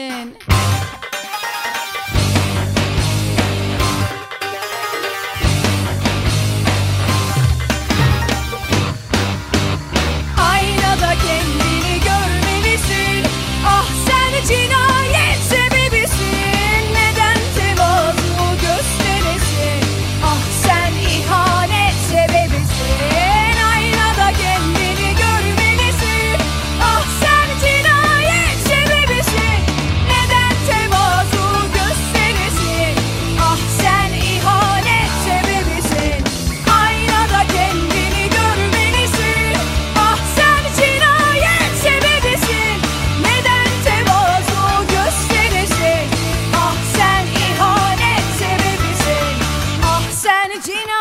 in. Gino.